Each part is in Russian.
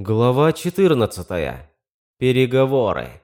Глава 14. Переговоры.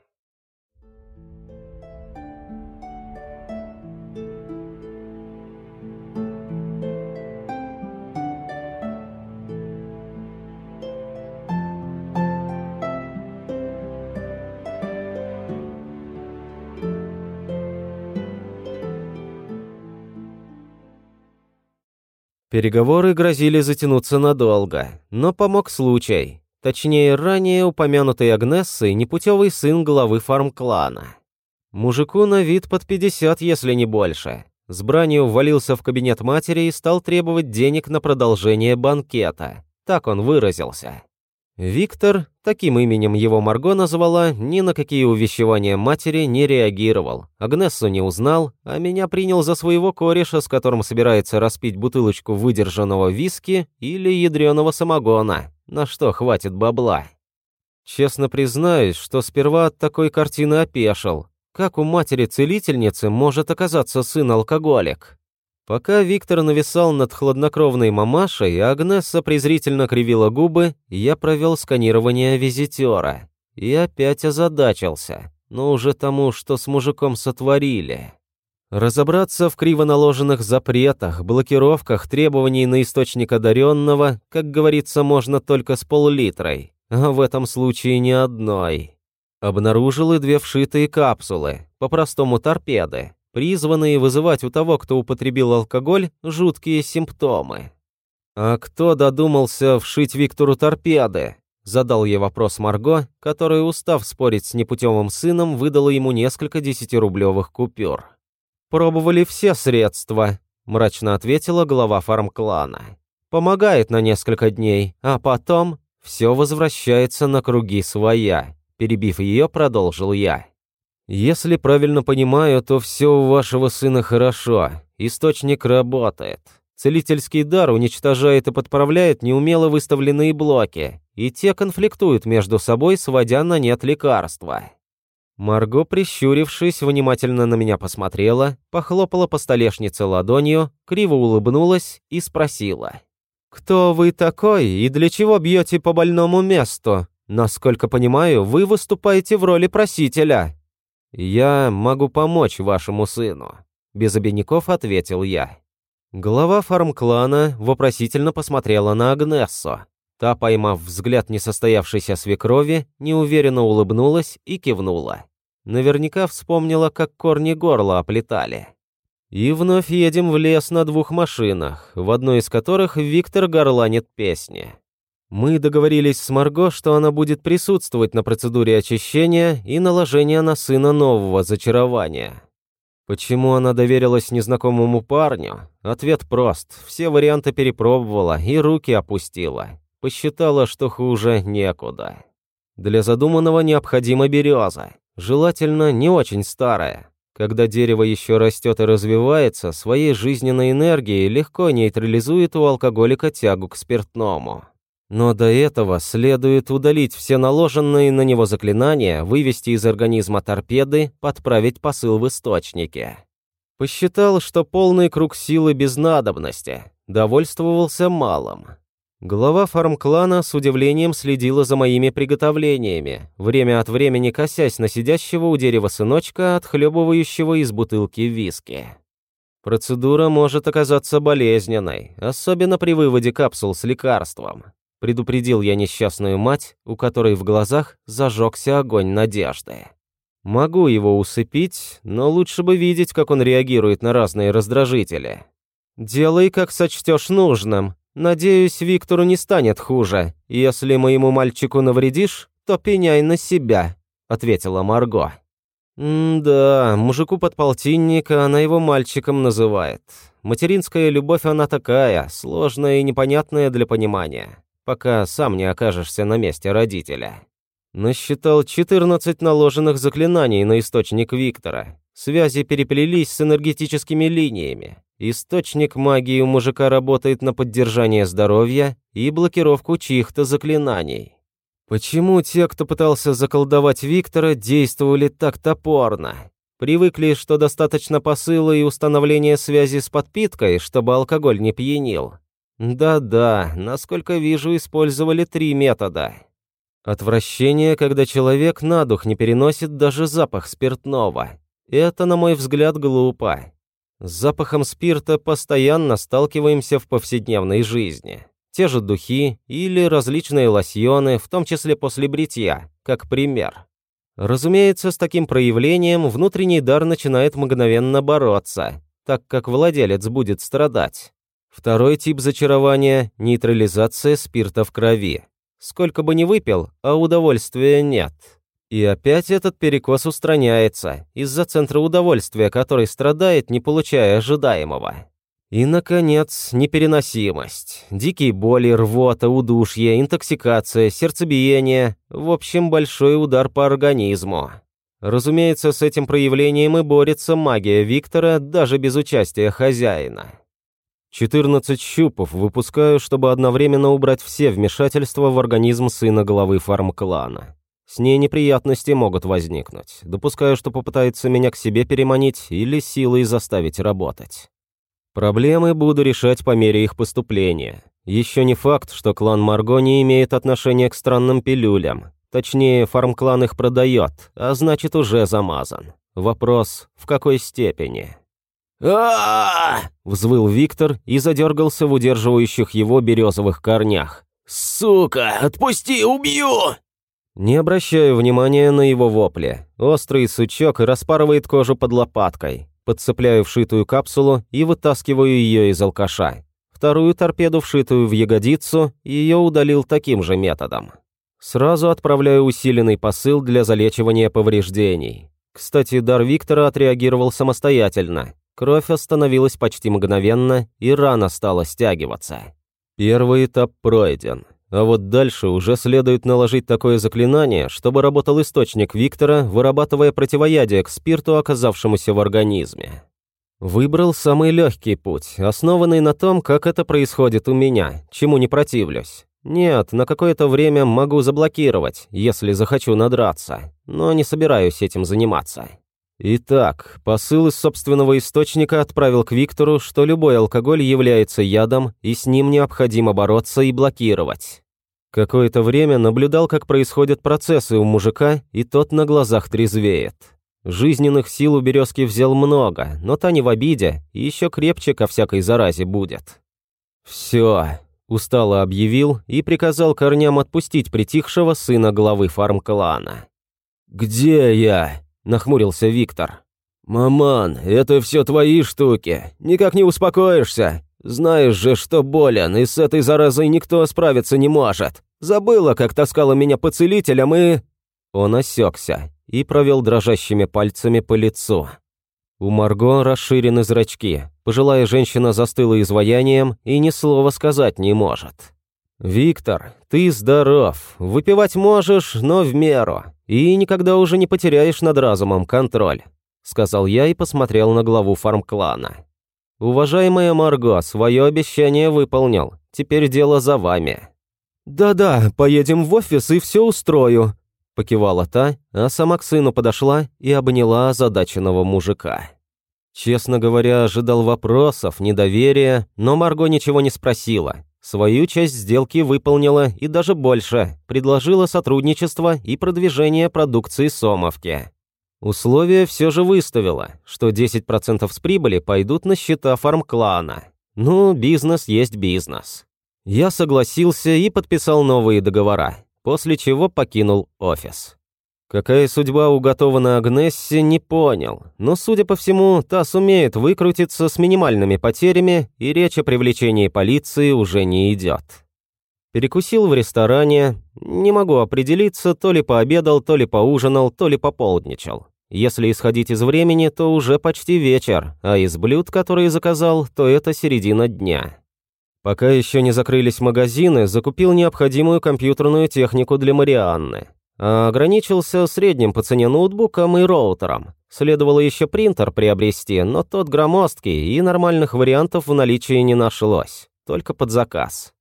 Переговоры грозили затянуться надолго, но помог случай. Точнее, ранее упомянутый Агнессой непутевый сын главы фарм-клана. Мужику на вид под 50, если не больше. С бранью ввалился в кабинет матери и стал требовать денег на продолжение банкета. Так он выразился. Виктор, таким именем его Марго назвала, ни на какие увещевания матери не реагировал. Агнессу не узнал, а меня принял за своего кореша, с которым собирается распить бутылочку выдержанного виски или ядреного самогона на что хватит бабла. Честно признаюсь, что сперва от такой картины опешил. Как у матери-целительницы может оказаться сын-алкоголик? Пока Виктор нависал над хладнокровной мамашей, а Агнесса презрительно кривила губы, я провел сканирование визитера. И опять озадачился, но уже тому, что с мужиком сотворили. Разобраться в криво наложенных запретах, блокировках, требований на источник одаренного, как говорится, можно только с пол-литрой, а в этом случае ни одной. Обнаружил и две вшитые капсулы, по-простому торпеды, призванные вызывать у того, кто употребил алкоголь, жуткие симптомы. «А кто додумался вшить Виктору торпеды?» Задал я вопрос Марго, которая, устав спорить с непутевым сыном, выдала ему несколько десятирублевых купюр. «Пробовали все средства», – мрачно ответила глава фарм-клана. «Помогает на несколько дней, а потом все возвращается на круги своя», – перебив ее, продолжил я. «Если правильно понимаю, то все у вашего сына хорошо, источник работает. Целительский дар уничтожает и подправляет неумело выставленные блоки, и те конфликтуют между собой, сводя на нет лекарства. Марго, прищурившись, внимательно на меня посмотрела, похлопала по столешнице ладонью, криво улыбнулась и спросила. «Кто вы такой и для чего бьете по больному месту? Насколько понимаю, вы выступаете в роли просителя». «Я могу помочь вашему сыну», — без обиняков ответил я. Глава фарм-клана вопросительно посмотрела на Агнессу. Та, поймав взгляд несостоявшейся свекрови, неуверенно улыбнулась и кивнула. Наверняка вспомнила, как корни горла оплетали. И вновь едем в лес на двух машинах, в одной из которых Виктор горланит песни. Мы договорились с Марго, что она будет присутствовать на процедуре очищения и наложения на сына нового зачарования. Почему она доверилась незнакомому парню? Ответ прост. Все варианты перепробовала и руки опустила посчитала, что хуже некуда. Для задуманного необходима береза, желательно не очень старая. Когда дерево еще растет и развивается, своей жизненной энергией легко нейтрализует у алкоголика тягу к спиртному. Но до этого следует удалить все наложенные на него заклинания, вывести из организма торпеды, подправить посыл в источнике. Посчитал, что полный круг силы без надобности, довольствовался малым. Глава фарм-клана с удивлением следила за моими приготовлениями, время от времени косясь на сидящего у дерева сыночка, отхлебывающего из бутылки виски. Процедура может оказаться болезненной, особенно при выводе капсул с лекарством. Предупредил я несчастную мать, у которой в глазах зажегся огонь надежды. Могу его усыпить, но лучше бы видеть, как он реагирует на разные раздражители. «Делай, как сочтешь нужным», Надеюсь, Виктору не станет хуже. Если моему мальчику навредишь, то пеняй на себя», — ответила Марго. «Да, мужику подполтинника она его мальчиком называет. Материнская любовь она такая, сложная и непонятная для понимания, пока сам не окажешься на месте родителя». Насчитал 14 наложенных заклинаний на источник Виктора. Связи переплелись с энергетическими линиями. Источник магии у мужика работает на поддержание здоровья и блокировку чьих-то заклинаний. Почему те, кто пытался заколдовать Виктора, действовали так топорно? Привыкли, что достаточно посыла и установления связи с подпиткой, чтобы алкоголь не пьянил. Да-да, насколько вижу, использовали три метода. Отвращение, когда человек на дух не переносит даже запах спиртного. Это, на мой взгляд, глупо. С запахом спирта постоянно сталкиваемся в повседневной жизни. Те же духи или различные лосьоны, в том числе после бритья, как пример. Разумеется, с таким проявлением внутренний дар начинает мгновенно бороться, так как владелец будет страдать. Второй тип зачарования – нейтрализация спирта в крови. Сколько бы ни выпил, а удовольствия нет. И опять этот перекос устраняется из-за центра удовольствия, который страдает, не получая ожидаемого. И, наконец, непереносимость. Дикие боли, рвота, удушье, интоксикация, сердцебиение. В общем, большой удар по организму. Разумеется, с этим проявлением и борется магия Виктора даже без участия хозяина. 14 щупов выпускаю, чтобы одновременно убрать все вмешательства в организм сына главы фарм-клана. С ней неприятности могут возникнуть. Допускаю, что попытается меня к себе переманить или силой заставить работать. Проблемы буду решать по мере их поступления. Еще не факт, что клан Марго не имеет отношения к странным пилюлям. Точнее, фарм-клан их продает, а значит уже замазан. Вопрос, в какой степени? а взвыл Виктор и задергался в удерживающих его березовых корнях. «Сука, отпусти, убью!» Не обращаю внимания на его вопли. Острый сучок распарывает кожу под лопаткой. Подцепляю вшитую капсулу и вытаскиваю ее из алкаша. Вторую торпеду, вшитую в ягодицу, ее удалил таким же методом. Сразу отправляю усиленный посыл для залечивания повреждений. Кстати, дар Виктора отреагировал самостоятельно. Кровь остановилась почти мгновенно, и рана стала стягиваться. Первый этап пройден. А вот дальше уже следует наложить такое заклинание, чтобы работал источник Виктора, вырабатывая противоядие к спирту, оказавшемуся в организме. Выбрал самый легкий путь, основанный на том, как это происходит у меня, чему не противлюсь. Нет, на какое-то время могу заблокировать, если захочу надраться, но не собираюсь этим заниматься. Итак, посыл из собственного источника отправил к Виктору, что любой алкоголь является ядом, и с ним необходимо бороться и блокировать. Какое-то время наблюдал, как происходят процессы у мужика, и тот на глазах трезвеет. Жизненных сил у березки взял много, но та не в обиде, и еще крепче ко всякой заразе будет. «Все», — устало объявил и приказал корням отпустить притихшего сына главы фарм-клана. «Где я?» — нахмурился Виктор. «Маман, это все твои штуки. Никак не успокоишься. Знаешь же, что болен, и с этой заразой никто справиться не может. Забыла, как таскала меня по целителям и...» Он осекся и провел дрожащими пальцами по лицу. У Марго расширены зрачки. Пожилая женщина застыла изваянием и ни слова сказать не может. «Виктор, ты здоров. Выпивать можешь, но в меру. И никогда уже не потеряешь над разумом контроль», — сказал я и посмотрел на главу фарм-клана. «Уважаемая Марго, свое обещание выполнил. Теперь дело за вами». «Да-да, поедем в офис и все устрою», — покивала та, а сама к сыну подошла и обняла озадаченного мужика. Честно говоря, ожидал вопросов, недоверия, но Марго ничего не спросила. Свою часть сделки выполнила и даже больше, предложила сотрудничество и продвижение продукции Сомовки. Условия все же выставила, что 10% с прибыли пойдут на счета фарм-клана. Ну, бизнес есть бизнес. Я согласился и подписал новые договора, после чего покинул офис. Какая судьба уготована Агнессе, не понял, но, судя по всему, та сумеет выкрутиться с минимальными потерями, и речь о привлечении полиции уже не идет. Перекусил в ресторане, не могу определиться, то ли пообедал, то ли поужинал, то ли пополдничал. Если исходить из времени, то уже почти вечер, а из блюд, которые заказал, то это середина дня. Пока еще не закрылись магазины, закупил необходимую компьютерную технику для Марианны. А ограничился средним по цене ноутбуком и роутером. Следовало еще принтер приобрести, но тот громоздкий, и нормальных вариантов в наличии не нашлось, только под заказ.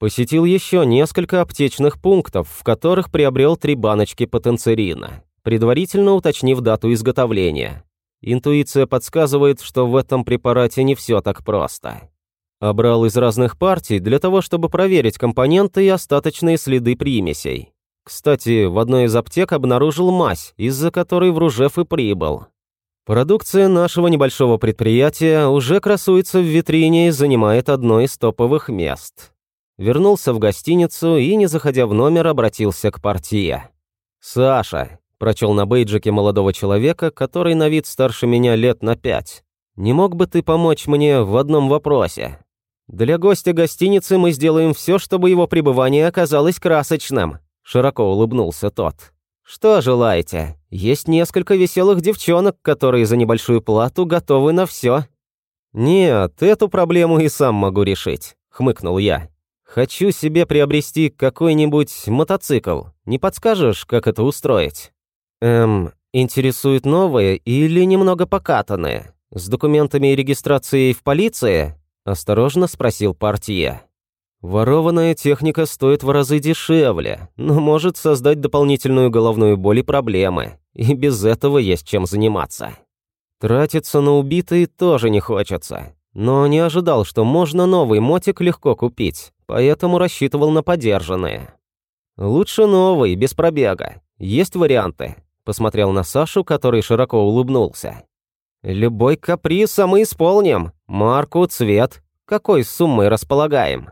Посетил еще несколько аптечных пунктов, в которых приобрел три баночки потенцерина предварительно уточнив дату изготовления. Интуиция подсказывает, что в этом препарате не все так просто. Обрал из разных партий для того, чтобы проверить компоненты и остаточные следы примесей. Кстати, в одной из аптек обнаружил мазь, из-за которой в Ружев и прибыл. Продукция нашего небольшого предприятия уже красуется в витрине и занимает одно из топовых мест. Вернулся в гостиницу и, не заходя в номер, обратился к портье. «Саша», – прочел на бейджике молодого человека, который на вид старше меня лет на пять, «не мог бы ты помочь мне в одном вопросе?» «Для гостя гостиницы мы сделаем все, чтобы его пребывание оказалось красочным», – широко улыбнулся тот. «Что желаете? Есть несколько веселых девчонок, которые за небольшую плату готовы на все». «Нет, эту проблему и сам могу решить», – хмыкнул я. «Хочу себе приобрести какой-нибудь мотоцикл. Не подскажешь, как это устроить?» «Эм, интересуют новые или немного покатанные? С документами и регистрацией в полиции?» – осторожно спросил партия. Ворованная техника стоит в разы дешевле, но может создать дополнительную головную боль и проблемы, и без этого есть чем заниматься. Тратиться на убитые тоже не хочется, но не ожидал, что можно новый мотик легко купить, поэтому рассчитывал на подержанные. Лучше новый, без пробега. Есть варианты. Посмотрел на Сашу, который широко улыбнулся. Любой каприз мы исполним. Марку, цвет. Какой суммой располагаем?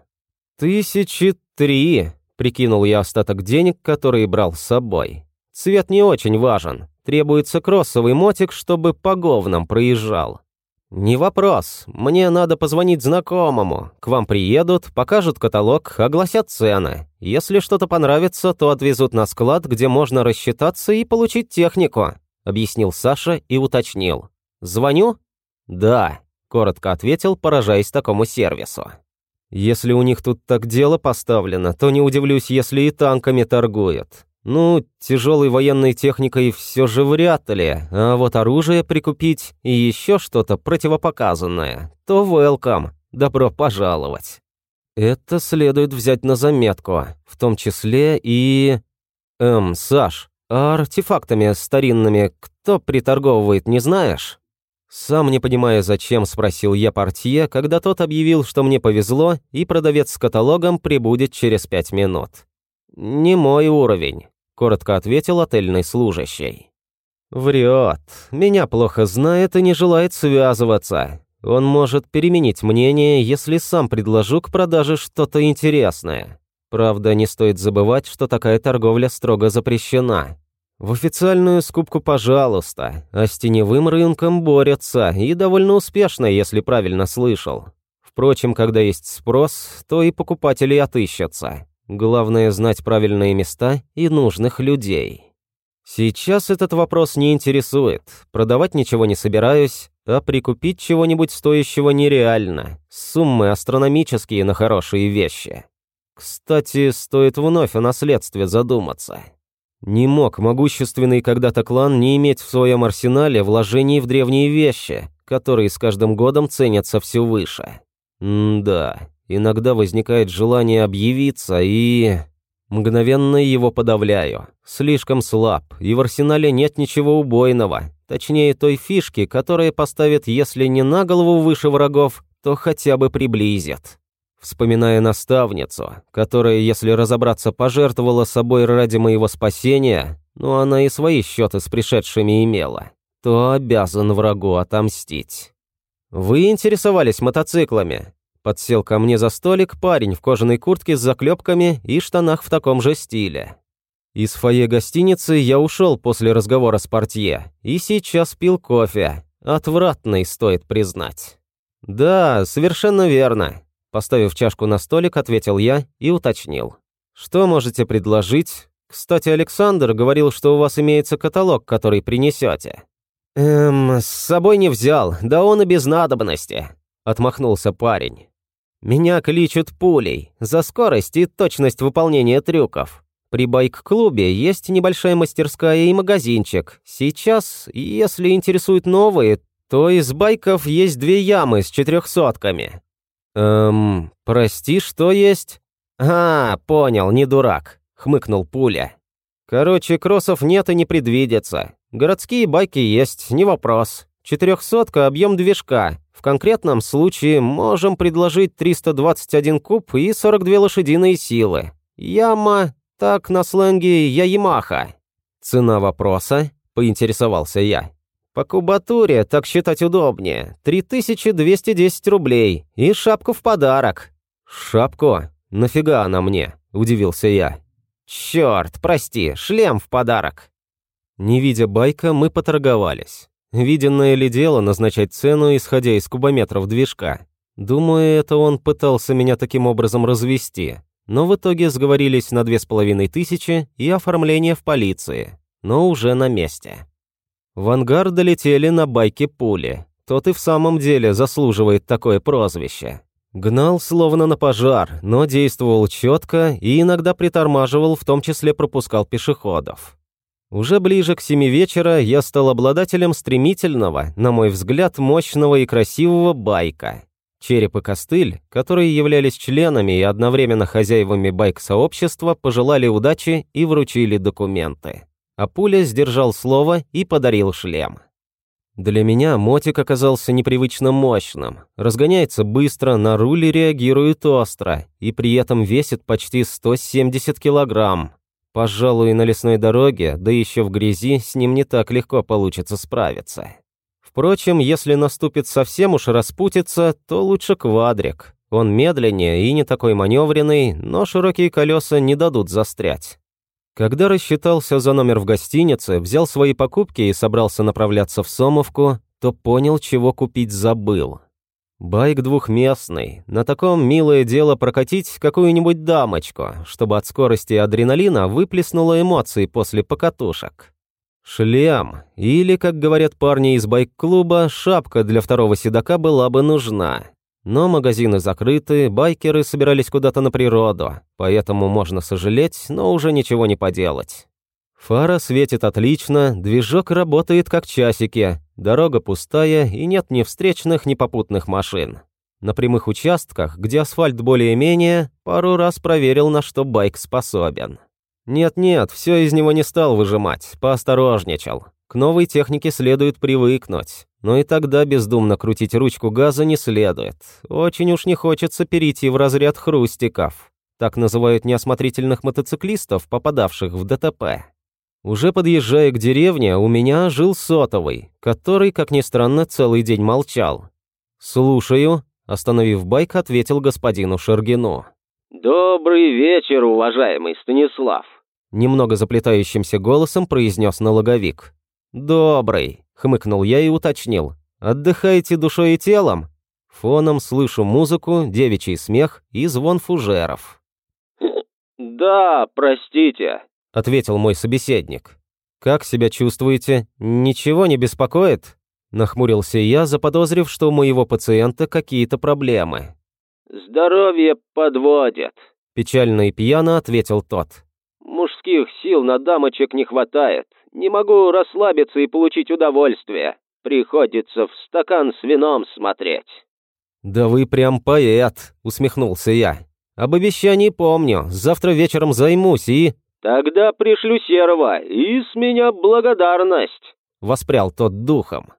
«Тысячи три», — прикинул я остаток денег, которые брал с собой. «Цвет не очень важен. Требуется кроссовый мотик, чтобы по говнам проезжал». «Не вопрос. Мне надо позвонить знакомому. К вам приедут, покажут каталог, огласят цены. Если что-то понравится, то отвезут на склад, где можно рассчитаться и получить технику», — объяснил Саша и уточнил. «Звоню?» «Да», — коротко ответил, поражаясь такому сервису. Если у них тут так дело поставлено, то не удивлюсь, если и танками торгуют. Ну, тяжелой военной техникой все же вряд ли, а вот оружие прикупить и еще что-то противопоказанное, то welcome, добро пожаловать. Это следует взять на заметку, в том числе и... Эм, Саш, а артефактами старинными кто приторговывает, не знаешь? Сам не понимая зачем, спросил я портье, когда тот объявил, что мне повезло, и продавец с каталогом прибудет через пять минут. «Не мой уровень», — коротко ответил отельный служащий. «Врет. Меня плохо знает и не желает связываться. Он может переменить мнение, если сам предложу к продаже что-то интересное. Правда, не стоит забывать, что такая торговля строго запрещена. В официальную скупку пожалуйста, а с теневым рынком борются, и довольно успешно, если правильно слышал. Впрочем, когда есть спрос, то и покупатели отыщутся. Главное знать правильные места и нужных людей. Сейчас этот вопрос не интересует. Продавать ничего не собираюсь, а прикупить чего-нибудь стоящего нереально. Суммы астрономические на хорошие вещи. Кстати, стоит вновь о наследстве задуматься. Не мог могущественный когда-то клан не иметь в своем арсенале вложений в древние вещи, которые с каждым годом ценятся все выше. М-да, иногда возникает желание объявиться и... Мгновенно его подавляю. Слишком слаб, и в арсенале нет ничего убойного. Точнее, той фишки, которая поставит, если не на голову выше врагов, то хотя бы приблизит вспоминая наставницу, которая, если разобраться, пожертвовала собой ради моего спасения, но она и свои счеты с пришедшими имела, то обязан врагу отомстить. «Вы интересовались мотоциклами?» Подсел ко мне за столик парень в кожаной куртке с заклепками и штанах в таком же стиле. Из фойе гостиницы я ушел после разговора с портье и сейчас пил кофе. Отвратный, стоит признать. «Да, совершенно верно. Поставив чашку на столик, ответил я и уточнил. «Что можете предложить? Кстати, Александр говорил, что у вас имеется каталог, который принесете». «Эм, с собой не взял, да он и без надобности», — отмахнулся парень. «Меня кличут пулей за скорость и точность выполнения трюков. При байк-клубе есть небольшая мастерская и магазинчик. Сейчас, если интересуют новые, то из байков есть две ямы с четырехсотками. «Эм, прости, что есть?» «А, понял, не дурак», — хмыкнул Пуля. «Короче, кроссов нет и не предвидится. Городские байки есть, не вопрос. Четырехсотка — объем движка. В конкретном случае можем предложить 321 куб и 42 лошадиные силы. Яма Так, на сленге я Ямаха». «Цена вопроса?» – поинтересовался я. «По кубатуре так считать удобнее. 3210 рублей. И шапку в подарок». «Шапку? Нафига она мне?» – удивился я. «Чёрт, прости, шлем в подарок». Не видя байка, мы поторговались. Виденное ли дело назначать цену, исходя из кубометров движка? Думаю, это он пытался меня таким образом развести. Но в итоге сговорились на две с половиной тысячи и оформление в полиции. Но уже на месте. В ангар долетели на байке пули. Тот и в самом деле заслуживает такое прозвище. Гнал словно на пожар, но действовал четко и иногда притормаживал, в том числе пропускал пешеходов. Уже ближе к семи вечера я стал обладателем стремительного, на мой взгляд, мощного и красивого байка. Череп и костыль, которые являлись членами и одновременно хозяевами байк-сообщества, пожелали удачи и вручили документы. А пуля сдержал слово и подарил шлем. Для меня мотик оказался непривычно мощным. Разгоняется быстро, на руле реагирует остро и при этом весит почти 170 килограмм. Пожалуй, на лесной дороге, да еще в грязи, с ним не так легко получится справиться. Впрочем, если наступит совсем уж распутиться, то лучше квадрик. Он медленнее и не такой маневренный, но широкие колеса не дадут застрять. Когда рассчитался за номер в гостинице, взял свои покупки и собрался направляться в Сомовку, то понял, чего купить забыл. Байк двухместный. На таком милое дело прокатить какую-нибудь дамочку, чтобы от скорости адреналина выплеснуло эмоции после покатушек. Шлем, или, как говорят парни из байк-клуба, шапка для второго седока была бы нужна. Но магазины закрыты, байкеры собирались куда-то на природу, поэтому можно сожалеть, но уже ничего не поделать. Фара светит отлично, движок работает как часики, дорога пустая и нет ни встречных, ни попутных машин. На прямых участках, где асфальт более-менее, пару раз проверил, на что байк способен. Нет-нет, все из него не стал выжимать, поосторожничал. К новой технике следует привыкнуть, но и тогда бездумно крутить ручку газа не следует. Очень уж не хочется перейти в разряд хрустиков. Так называют неосмотрительных мотоциклистов, попадавших в ДТП. Уже подъезжая к деревне, у меня жил сотовый, который, как ни странно, целый день молчал. «Слушаю», – остановив байк, ответил господину Шергину. «Добрый вечер, уважаемый Станислав», – немного заплетающимся голосом произнес налоговик. «Добрый», – хмыкнул я и уточнил. «Отдыхаете душой и телом?» Фоном слышу музыку, девичий смех и звон фужеров. «Да, простите», — ответил мой собеседник. «Как себя чувствуете? Ничего не беспокоит?» Нахмурился я, заподозрив, что у моего пациента какие-то проблемы. «Здоровье подводит», — печально и пьяно ответил тот. «Мужских сил на дамочек не хватает. Не могу расслабиться и получить удовольствие. Приходится в стакан с вином смотреть». «Да вы прям поэт», — усмехнулся я. «Об обещании помню. Завтра вечером займусь и...» «Тогда пришлю серого, и с меня благодарность», — воспрял тот духом.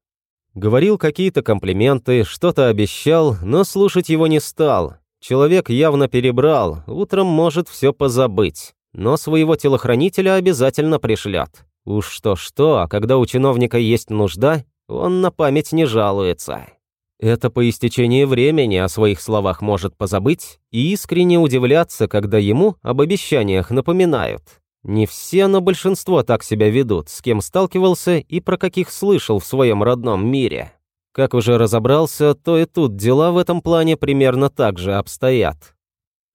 Говорил какие-то комплименты, что-то обещал, но слушать его не стал. Человек явно перебрал, утром может все позабыть. Но своего телохранителя обязательно пришлет. Уж что-что, а когда у чиновника есть нужда, он на память не жалуется. Это по истечении времени о своих словах может позабыть и искренне удивляться, когда ему об обещаниях напоминают. Не все, но большинство так себя ведут, с кем сталкивался и про каких слышал в своем родном мире. Как уже разобрался, то и тут дела в этом плане примерно так же обстоят.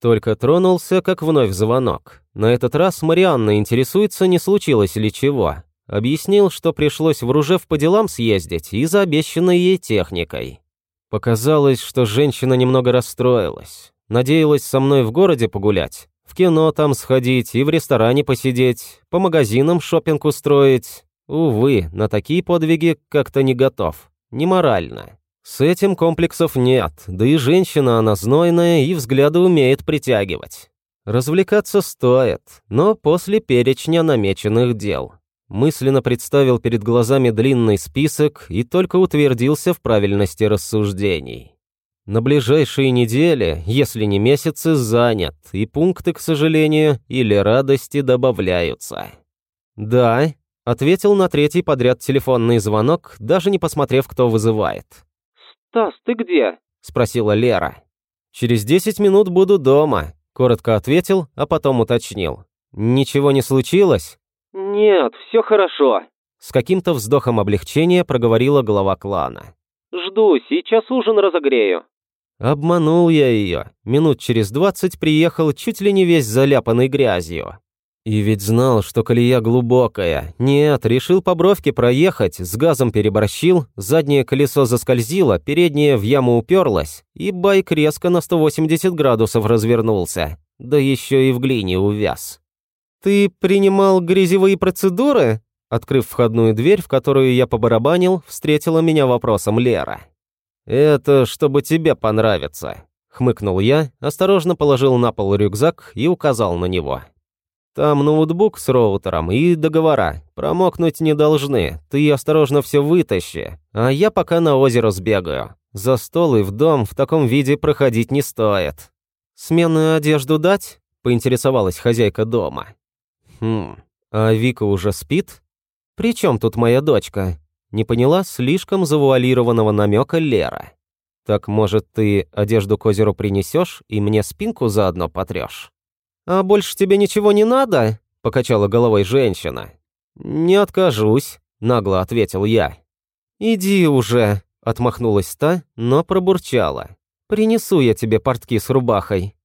Только тронулся, как вновь звонок. На этот раз Марианна интересуется, не случилось ли чего. Объяснил, что пришлось в Ружев по делам съездить и за обещанной ей техникой. Показалось, что женщина немного расстроилась. Надеялась со мной в городе погулять, в кино там сходить и в ресторане посидеть, по магазинам шопинг устроить. Увы, на такие подвиги как-то не готов. Не морально. С этим комплексов нет, да и женщина она знойная и взгляды умеет притягивать. Развлекаться стоит, но после перечня намеченных дел. Мысленно представил перед глазами длинный список и только утвердился в правильности рассуждений. На ближайшие недели, если не месяцы, занят, и пункты, к сожалению, или радости добавляются. «Да», — ответил на третий подряд телефонный звонок, даже не посмотрев, кто вызывает. «Стас, ты где?» — спросила Лера. «Через десять минут буду дома», — коротко ответил, а потом уточнил. «Ничего не случилось?» «Нет, все хорошо», — с каким-то вздохом облегчения проговорила глава клана. «Жду, сейчас ужин разогрею». Обманул я ее. Минут через двадцать приехал чуть ли не весь заляпанный грязью. И ведь знал, что колея глубокая. Нет, решил по бровке проехать, с газом переборщил, заднее колесо заскользило, переднее в яму уперлось, и байк резко на 180 градусов развернулся. Да еще и в глине увяз. «Ты принимал грязевые процедуры?» Открыв входную дверь, в которую я побарабанил, встретила меня вопросом Лера. «Это чтобы тебе понравится», — хмыкнул я, осторожно положил на пол рюкзак и указал на него. Там ноутбук с роутером и договора. Промокнуть не должны. Ты осторожно все вытащи. А я пока на озеро сбегаю. За стол и в дом в таком виде проходить не стоит. Сменную одежду дать? Поинтересовалась хозяйка дома. Хм, а Вика уже спит? При чем тут моя дочка? Не поняла слишком завуалированного намека Лера. Так, может, ты одежду к озеру принесешь и мне спинку заодно потрешь? «А больше тебе ничего не надо?» – покачала головой женщина. «Не откажусь», – нагло ответил я. «Иди уже», – отмахнулась та, но пробурчала. «Принесу я тебе портки с рубахой».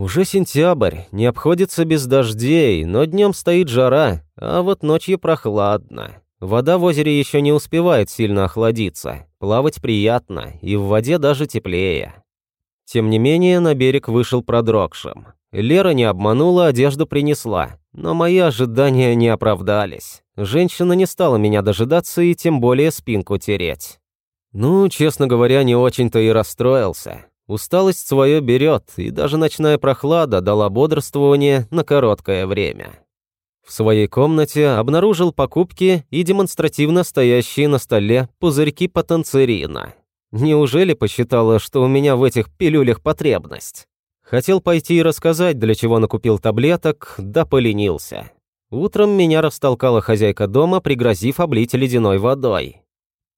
Уже сентябрь, не обходится без дождей, но днем стоит жара, а вот ночью прохладно. Вода в озере еще не успевает сильно охладиться, плавать приятно, и в воде даже теплее. Тем не менее, на берег вышел продрогшим. Лера не обманула, одежду принесла. Но мои ожидания не оправдались. Женщина не стала меня дожидаться и тем более спинку тереть. Ну, честно говоря, не очень-то и расстроился. Усталость свое берет, и даже ночная прохлада дала бодрствование на короткое время. В своей комнате обнаружил покупки и демонстративно стоящие на столе пузырьки потенцерина. Неужели посчитала, что у меня в этих пилюлях потребность? Хотел пойти и рассказать, для чего накупил таблеток, да поленился. Утром меня растолкала хозяйка дома, пригрозив облить ледяной водой.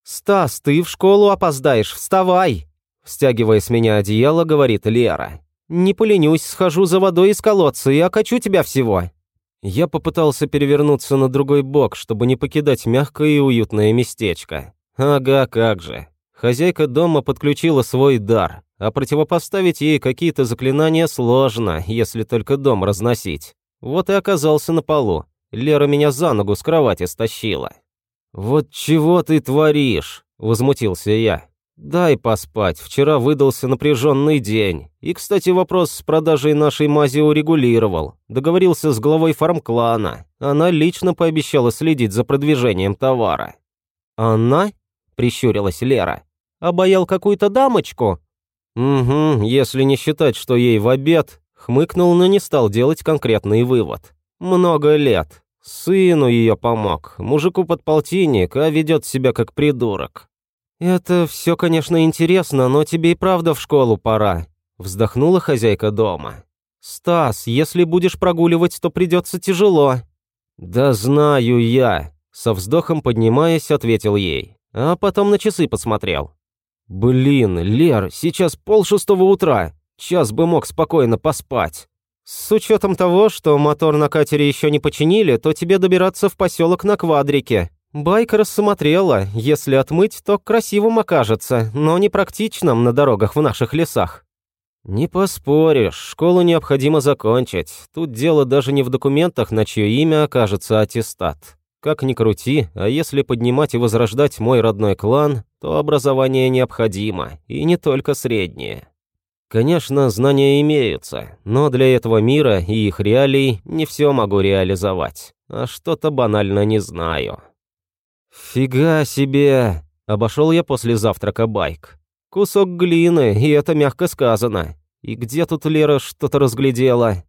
«Стас, ты в школу опоздаешь, вставай!» Стягивая с меня одеяло, говорит Лера. «Не поленюсь, схожу за водой из колодца и окачу тебя всего». Я попытался перевернуться на другой бок, чтобы не покидать мягкое и уютное местечко. Ага, как же. Хозяйка дома подключила свой дар а противопоставить ей какие-то заклинания сложно, если только дом разносить. Вот и оказался на полу. Лера меня за ногу с кровати стащила. «Вот чего ты творишь?» – возмутился я. «Дай поспать, вчера выдался напряженный день. И, кстати, вопрос с продажей нашей мази урегулировал. Договорился с главой фармклана. Она лично пообещала следить за продвижением товара». «Она?» – прищурилась Лера. «Обаял какую-то дамочку?» «Угу, если не считать, что ей в обед», хмыкнул, но не стал делать конкретный вывод. «Много лет. Сыну ее помог. Мужику под полтинник, а ведет себя как придурок». «Это все, конечно, интересно, но тебе и правда в школу пора», вздохнула хозяйка дома. «Стас, если будешь прогуливать, то придется тяжело». «Да знаю я», со вздохом поднимаясь, ответил ей, а потом на часы посмотрел. «Блин, Лер, сейчас полшестого утра. Час бы мог спокойно поспать». «С учетом того, что мотор на катере еще не починили, то тебе добираться в поселок на квадрике. Байк рассмотрела, если отмыть, то красивым окажется, но непрактичным на дорогах в наших лесах». «Не поспоришь, школу необходимо закончить. Тут дело даже не в документах, на чье имя окажется аттестат. Как ни крути, а если поднимать и возрождать мой родной клан, то образование необходимо, и не только среднее. Конечно, знания имеются, но для этого мира и их реалий не все могу реализовать, а что-то банально не знаю. «Фига себе!» – обошел я после завтрака байк. «Кусок глины, и это мягко сказано. И где тут Лера что-то разглядела?»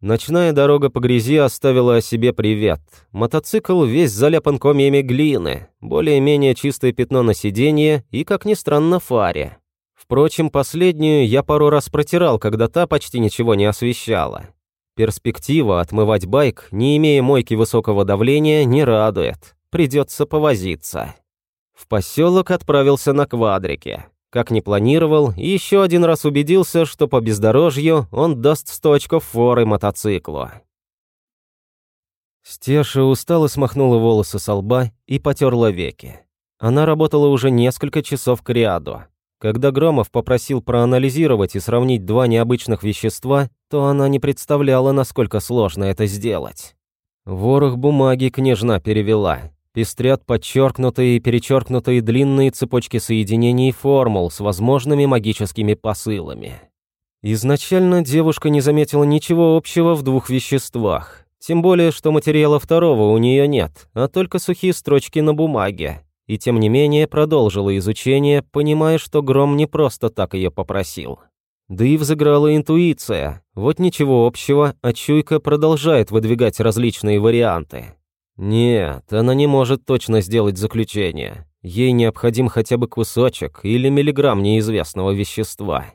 Ночная дорога по грязи оставила о себе привет. Мотоцикл весь заляпан комьями глины, более-менее чистое пятно на сиденье и, как ни странно, фаре. Впрочем, последнюю я пару раз протирал, когда та почти ничего не освещала. Перспектива отмывать байк, не имея мойки высокого давления, не радует. Придется повозиться. В поселок отправился на квадрике. Как не планировал, еще один раз убедился, что по бездорожью он даст 100 очков форы мотоциклу. Стеша устало смахнула волосы со лба и потерла веки. Она работала уже несколько часов к ряду. Когда Громов попросил проанализировать и сравнить два необычных вещества, то она не представляла, насколько сложно это сделать. Ворох бумаги княжна перевела. Пестрят подчеркнутые и перечеркнутые длинные цепочки соединений формул с возможными магическими посылами. Изначально девушка не заметила ничего общего в двух веществах. Тем более, что материала второго у нее нет, а только сухие строчки на бумаге. И тем не менее продолжила изучение, понимая, что Гром не просто так ее попросил. Да и взыграла интуиция. Вот ничего общего, а чуйка продолжает выдвигать различные варианты. Нет, она не может точно сделать заключение. Ей необходим хотя бы кусочек или миллиграмм неизвестного вещества.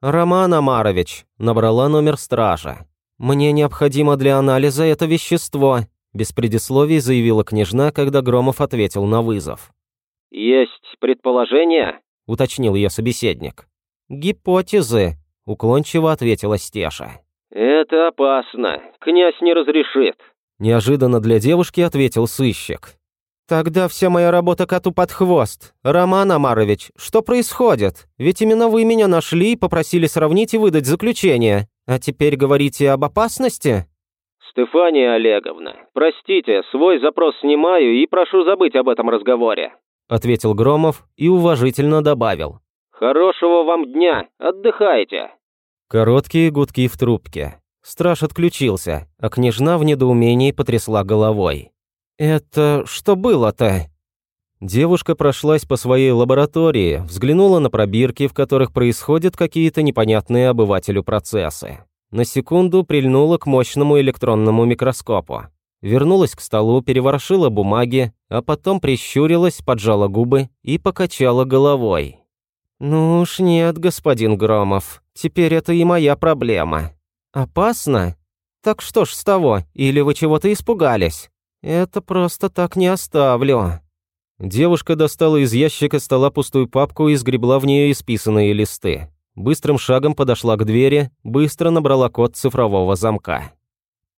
«Роман Амарович», — набрала номер стража. «Мне необходимо для анализа это вещество», — без предисловий заявила княжна, когда Громов ответил на вызов. «Есть предположение?» — уточнил ее собеседник. «Гипотезы», — уклончиво ответила Стеша. «Это опасно. Князь не разрешит», — неожиданно для девушки ответил сыщик. «Тогда вся моя работа коту под хвост. Роман Амарович, что происходит? Ведь именно вы меня нашли и попросили сравнить и выдать заключение. А теперь говорите об опасности?» «Стефания Олеговна, простите, свой запрос снимаю и прошу забыть об этом разговоре», ответил Громов и уважительно добавил. «Хорошего вам дня, отдыхайте». Короткие гудки в трубке. Страж отключился, а княжна в недоумении потрясла головой. «Это что было-то?» Девушка прошлась по своей лаборатории, взглянула на пробирки, в которых происходят какие-то непонятные обывателю процессы. На секунду прильнула к мощному электронному микроскопу. Вернулась к столу, переворошила бумаги, а потом прищурилась, поджала губы и покачала головой. «Ну уж нет, господин Громов, теперь это и моя проблема. Опасно? Так что ж с того, или вы чего-то испугались? Это просто так не оставлю». Девушка достала из ящика стола пустую папку и сгребла в нее исписанные листы. Быстрым шагом подошла к двери, быстро набрала код цифрового замка.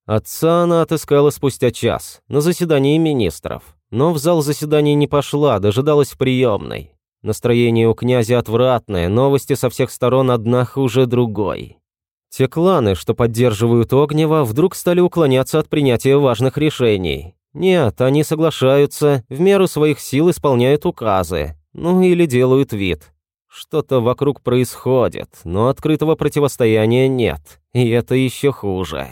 Отца она отыскала спустя час, на заседании министров. Но в зал заседаний не пошла, дожидалась в приемной. Настроение у князя отвратное, новости со всех сторон, одна хуже другой. Те кланы, что поддерживают Огнева, вдруг стали уклоняться от принятия важных решений. Нет, они соглашаются, в меру своих сил исполняют указы, ну или делают вид. Что-то вокруг происходит, но открытого противостояния нет, и это еще хуже.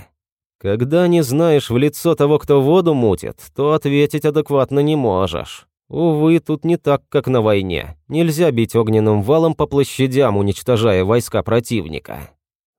Когда не знаешь в лицо того, кто воду мутит, то ответить адекватно не можешь. Увы, тут не так, как на войне. Нельзя бить огненным валом по площадям, уничтожая войска противника.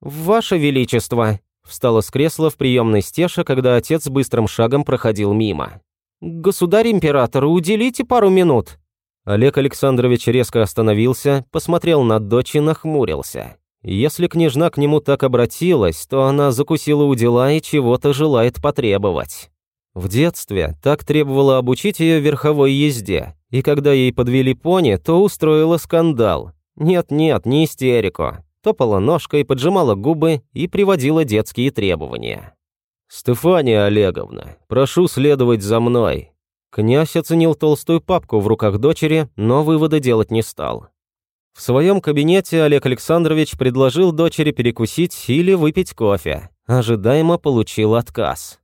«Ваше Величество!» Встала с кресла в приемной стеша, когда отец быстрым шагом проходил мимо. «Государь-император, уделите пару минут!» Олег Александрович резко остановился, посмотрел на дочь и нахмурился. Если княжна к нему так обратилась, то она закусила у дела и чего-то желает потребовать. В детстве так требовала обучить ее верховой езде, и когда ей подвели пони, то устроила скандал. Нет-нет, не истерику топала ножкой, поджимала губы и приводила детские требования. «Стефания Олеговна, прошу следовать за мной». Князь оценил толстую папку в руках дочери, но вывода делать не стал. В своем кабинете Олег Александрович предложил дочери перекусить или выпить кофе. Ожидаемо получил отказ.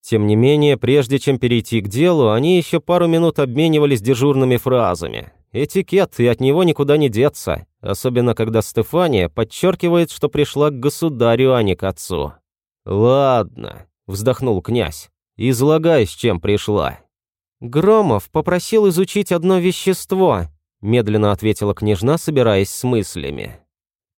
Тем не менее, прежде чем перейти к делу, они еще пару минут обменивались дежурными фразами. Этикет, и от него никуда не деться, особенно когда Стефания подчеркивает, что пришла к государю, а не к отцу. «Ладно», — вздохнул князь, — «излагай, с чем пришла». «Громов попросил изучить одно вещество», — медленно ответила княжна, собираясь с мыслями.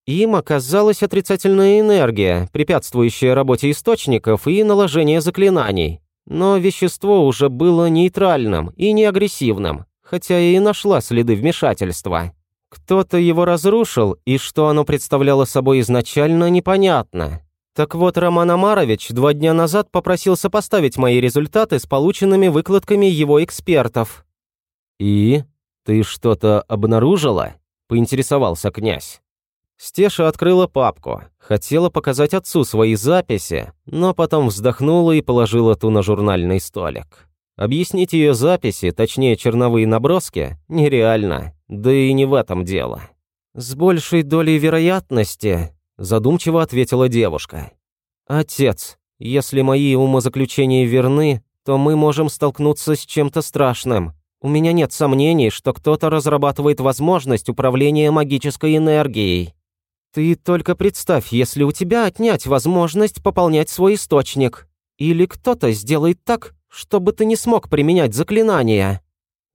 Им оказалась отрицательная энергия, препятствующая работе источников и наложение заклинаний. Но вещество уже было нейтральным и не агрессивным, хотя и нашла следы вмешательства. Кто-то его разрушил, и что оно представляло собой изначально, непонятно. Так вот, Роман Амарович два дня назад попросил сопоставить мои результаты с полученными выкладками его экспертов. «И? Ты что-то обнаружила?» – поинтересовался князь. Стеша открыла папку, хотела показать отцу свои записи, но потом вздохнула и положила ту на журнальный столик. Объяснить ее записи, точнее черновые наброски, нереально, да и не в этом дело. «С большей долей вероятности», – задумчиво ответила девушка. «Отец, если мои умозаключения верны, то мы можем столкнуться с чем-то страшным. У меня нет сомнений, что кто-то разрабатывает возможность управления магической энергией. Ты только представь, если у тебя отнять возможность пополнять свой источник. Или кто-то сделает так, чтобы ты не смог применять заклинания».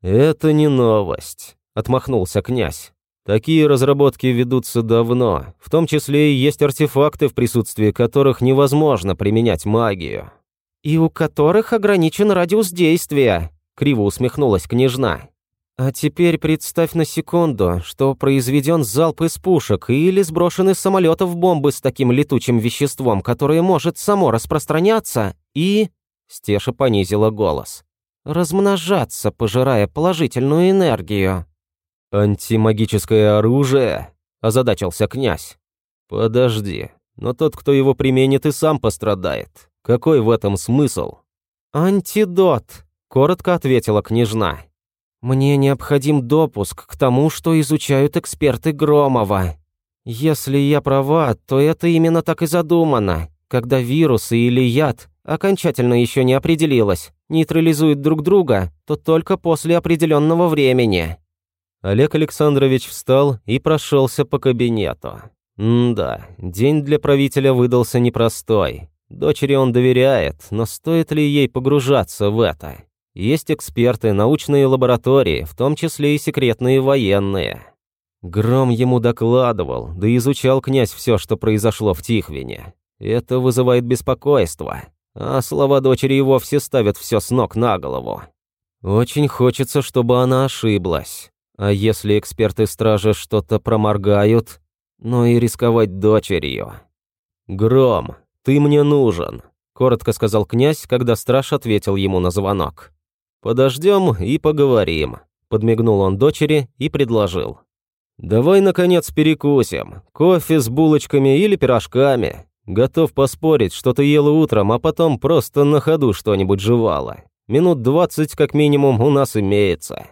«Это не новость», — отмахнулся князь. «Такие разработки ведутся давно, в том числе и есть артефакты, в присутствии которых невозможно применять магию». «И у которых ограничен радиус действия», — криво усмехнулась княжна. А теперь представь на секунду, что произведен залп из пушек или сброшены с самолетов бомбы с таким летучим веществом, которое может само распространяться и... Стеша понизила голос. Размножаться, пожирая положительную энергию. «Антимагическое оружие?» – озадачился князь. «Подожди, но тот, кто его применит, и сам пострадает. Какой в этом смысл?» «Антидот», – коротко ответила княжна. Мне необходим допуск к тому, что изучают эксперты Громова. Если я права, то это именно так и задумано. Когда вирусы или яд, окончательно еще не определилось, нейтрализуют друг друга, то только после определенного времени. Олег Александрович встал и прошелся по кабинету. М-да, день для правителя выдался непростой. Дочери он доверяет, но стоит ли ей погружаться в это? Есть эксперты, научные лаборатории, в том числе и секретные военные. Гром ему докладывал, да изучал князь все, что произошло в Тихвине. Это вызывает беспокойство, а слова дочери и вовсе ставят все с ног на голову. Очень хочется, чтобы она ошиблась. А если эксперты стражи что-то проморгают, ну и рисковать дочерью. «Гром, ты мне нужен», — коротко сказал князь, когда страж ответил ему на звонок. «Подождем и поговорим», – подмигнул он дочери и предложил. «Давай, наконец, перекусим. Кофе с булочками или пирожками. Готов поспорить, что ты ела утром, а потом просто на ходу что-нибудь жевала. Минут двадцать как минимум у нас имеется».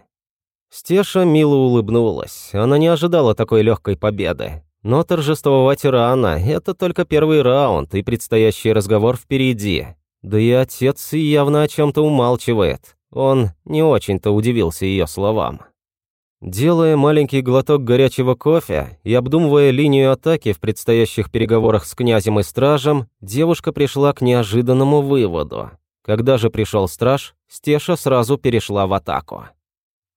Стеша мило улыбнулась. Она не ожидала такой легкой победы. Но торжествовать рано – это только первый раунд, и предстоящий разговор впереди. Да и отец явно о чем-то умалчивает. Он не очень-то удивился ее словам. Делая маленький глоток горячего кофе и обдумывая линию атаки в предстоящих переговорах с князем и стражем, девушка пришла к неожиданному выводу. Когда же пришел страж, Стеша сразу перешла в атаку.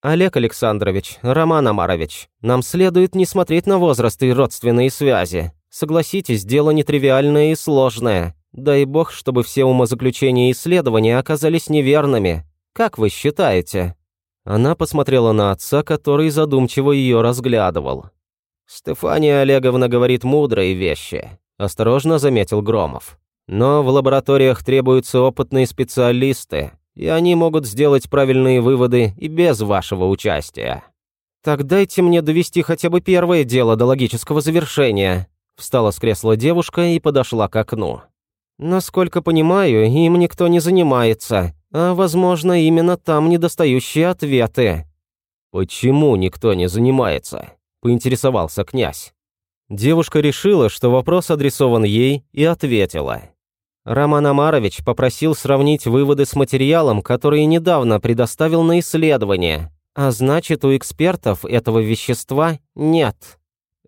«Олег Александрович, Роман Амарович, нам следует не смотреть на возраст и родственные связи. Согласитесь, дело нетривиальное и сложное. Дай бог, чтобы все умозаключения и исследования оказались неверными, как вы считаете?» Она посмотрела на отца, который задумчиво ее разглядывал. «Стефания Олеговна говорит мудрые вещи», – осторожно заметил Громов. «Но в лабораториях требуются опытные специалисты, и они могут сделать правильные выводы и без вашего участия». «Так дайте мне довести хотя бы первое дело до логического завершения», – встала с кресла девушка и подошла к окну. «Насколько понимаю, им никто не занимается, а, возможно, именно там недостающие ответы. «Почему никто не занимается?» – поинтересовался князь. Девушка решила, что вопрос адресован ей, и ответила. Роман Амарович попросил сравнить выводы с материалом, который недавно предоставил на исследование, а значит, у экспертов этого вещества нет.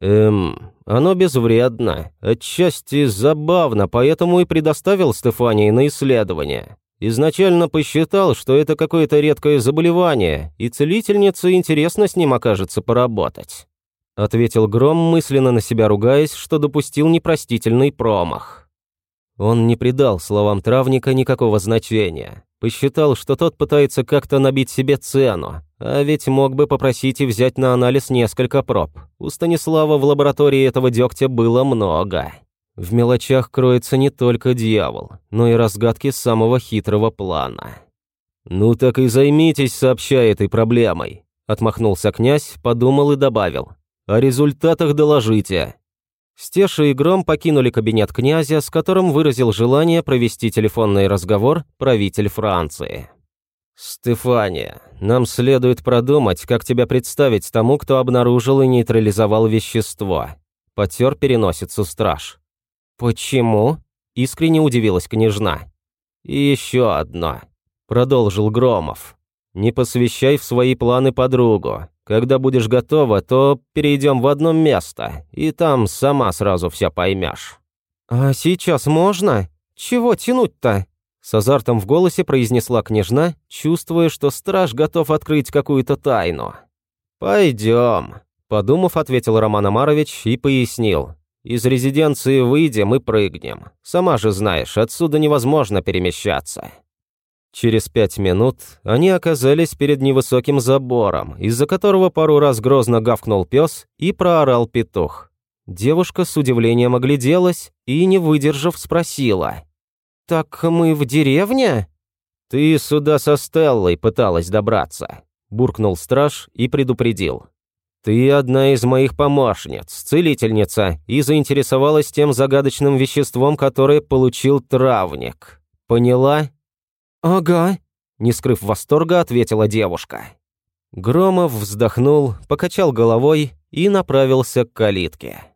Эм, оно безвредно, отчасти забавно, поэтому и предоставил Стефании на исследование. Изначально посчитал, что это какое-то редкое заболевание, и целительнице интересно с ним окажется поработать. Ответил Гром, мысленно на себя ругаясь, что допустил непростительный промах. Он не придал словам травника никакого значения. Посчитал, что тот пытается как-то набить себе цену, А ведь мог бы попросить и взять на анализ несколько проб. У Станислава в лаборатории этого дегтя было много. В мелочах кроется не только дьявол, но и разгадки самого хитрого плана. «Ну так и займитесь сообща этой проблемой», — отмахнулся князь, подумал и добавил. «О результатах доложите». Стеша и Гром покинули кабинет князя, с которым выразил желание провести телефонный разговор правитель Франции. «Стефания, нам следует продумать, как тебя представить тому, кто обнаружил и нейтрализовал вещество». Потер переносицу страж. «Почему?» – искренне удивилась княжна. «И еще одно», – продолжил Громов. «Не посвящай в свои планы подругу. Когда будешь готова, то перейдем в одно место, и там сама сразу все поймешь». «А сейчас можно? Чего тянуть-то?» С азартом в голосе произнесла княжна, чувствуя, что страж готов открыть какую-то тайну. «Пойдем», – подумав, ответил Роман Амарович и пояснил. «Из резиденции выйдем и прыгнем. Сама же знаешь, отсюда невозможно перемещаться». Через пять минут они оказались перед невысоким забором, из-за которого пару раз грозно гавкнул пес и проорал петух. Девушка с удивлением огляделась и, не выдержав, спросила. «Так мы в деревне?» «Ты сюда со Стеллой пыталась добраться», – буркнул страж и предупредил. «Ты одна из моих помощниц, целительница, и заинтересовалась тем загадочным веществом, которое получил травник. Поняла?» «Ага», – не скрыв восторга, ответила девушка. Громов вздохнул, покачал головой и направился к калитке.